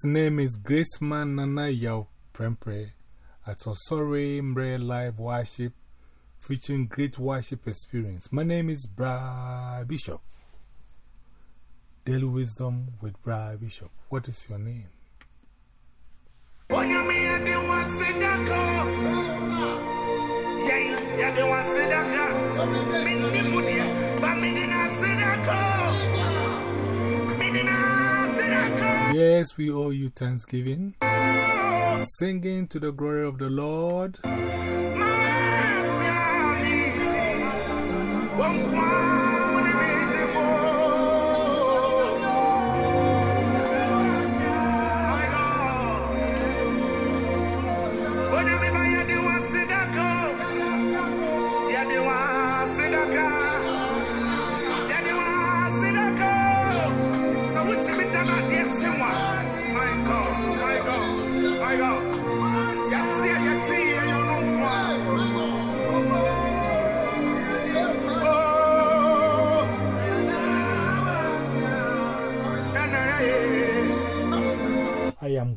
His name is Graceman Nana Yao Prempre at Osore Mbre Live Worship featuring great worship experience. My name is Bra Bishop. Daily Wisdom with Bra Bishop. What is your name? Yes, we owe you thanksgiving. Singing to the glory of the Lord.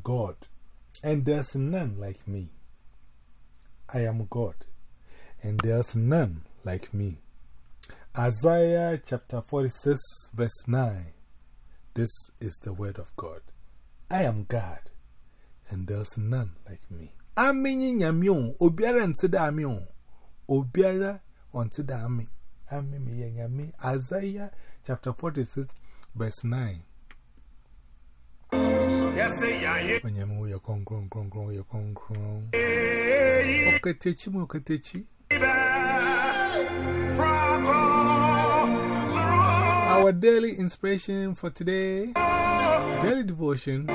God, and there's none like me. I am God, and there's none like me. Isaiah chapter 46, verse 9. This is the word of God. I am God, and there's none like me. Amini nyamion, obiara ntida amion, obiara ontida ami. Ami mi yami. Isaiah chapter 46, verse 9. Con, your con, con. Okatechi, mokatechi. Our daily inspiration for today, daily devotion,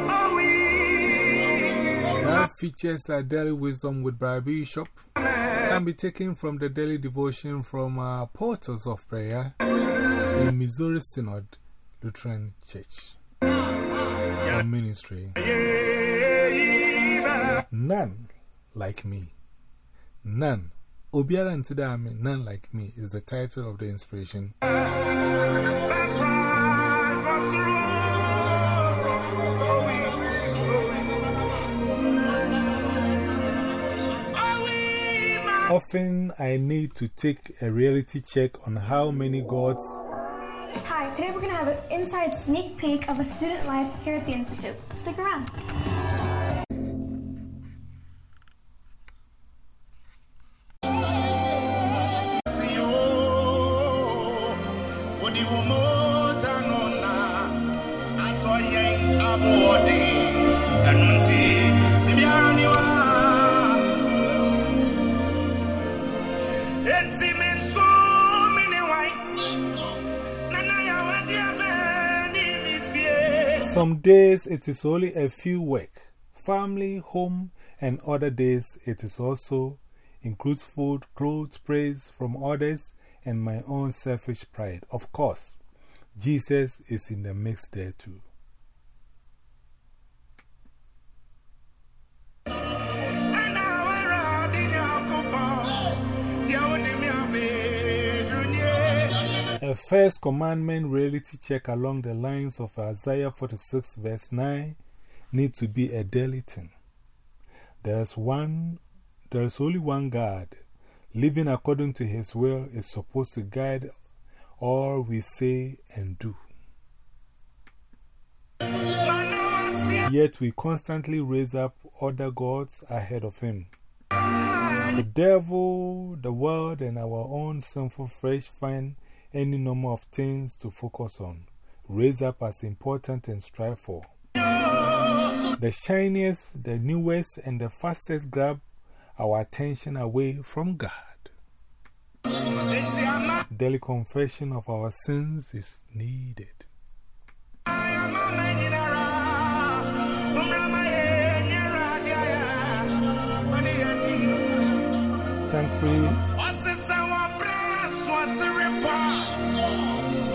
that features our daily wisdom with Bra Bishop, can be taken from the daily devotion from our portals of prayer in Missouri Synod Lutheran Church or ministry. None like me. None. Obiara Ntidame, none like me is the title of the inspiration. Often I need to take a reality check on how many gods. Hi, today we're going to have an inside sneak peek of a student life here at the Institute. Stick around. Some days it is only a few work, family, home, and other days it is also includes food, clothes, praise from others, and my own selfish pride. Of course, Jesus is in the mix there too. First commandment reality check along the lines of Isaiah 46, verse 9 need to be a daily thing. There is, one, there is only one God. Living according to His will is supposed to guide all we say and do. Yet we constantly raise up other gods ahead of Him. The devil, the world, and our own sinful flesh find any number of things to focus on, raise up as important and strive for. The shiniest, the newest, and the fastest grab our attention away from God. Daily confession of our sins is needed. Thankfully,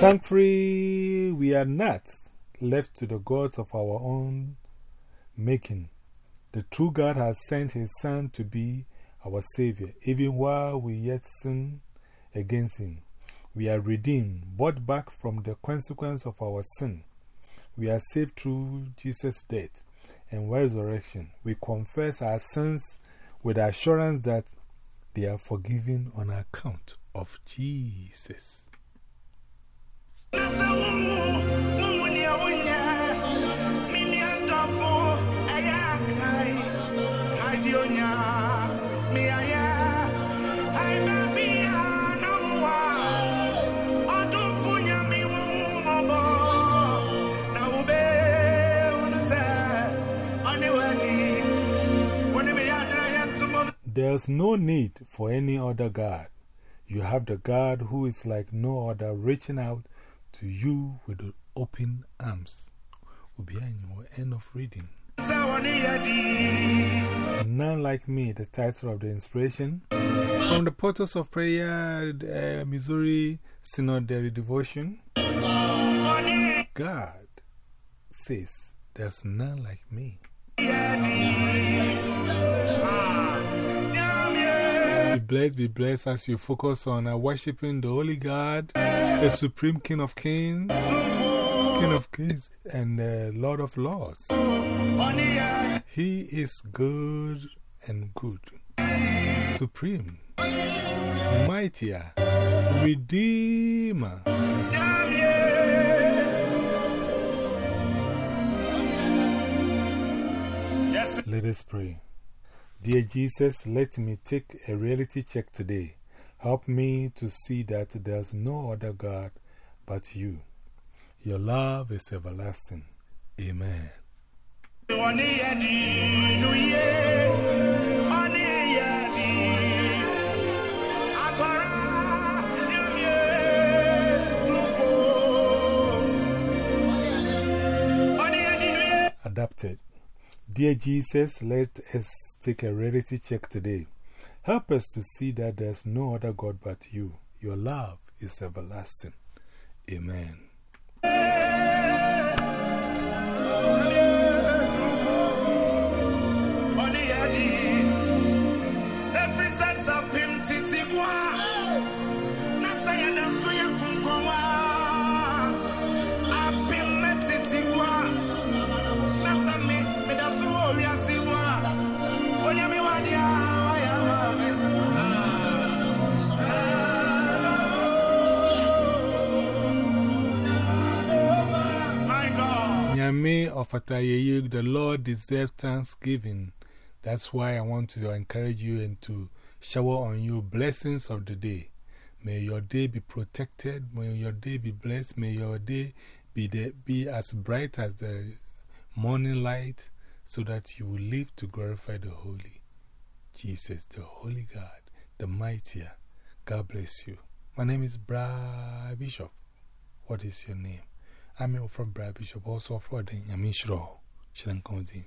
thankfully, we are not left to the gods of our own making. The true God has sent His Son to be our Savior, even while we yet sin against Him. We are redeemed, bought back from the consequence of our sin. We are saved through Jesus' death. and resurrection, we confess our sins with assurance that they are forgiven on account of Jesus. There's no need for any other God. You have the God who is like no other, reaching out to you with open arms. We'll be in end of reading. None like me, the title of the inspiration. From the Portals of Prayer, uh, Missouri Synodary Devotion. God says, There's none like me. Be blessed, be blessed as you focus on uh, worshiping the Holy God, the Supreme King of Kings, King of Kings, and uh, Lord of Lords. He is good and good, Supreme, Mightier, Redeemer. Let us pray. Dear Jesus, let me take a reality check today. Help me to see that there's no other God but you. Your love is everlasting. Amen. Adapted. Dear Jesus, let us take a reality check today. Help us to see that there's no other God but you. Your love is everlasting. Amen. The Lord deserves thanksgiving. That's why I want to encourage you and to shower on you blessings of the day. May your day be protected. May your day be blessed. May your day be, the, be as bright as the morning light so that you will live to glorify the Holy Jesus, the Holy God, the Mightier. God bless you. My name is Bra Bishop. What is your name? I'm from Brad Bishop, also for the Yamishro, Shrankonzi.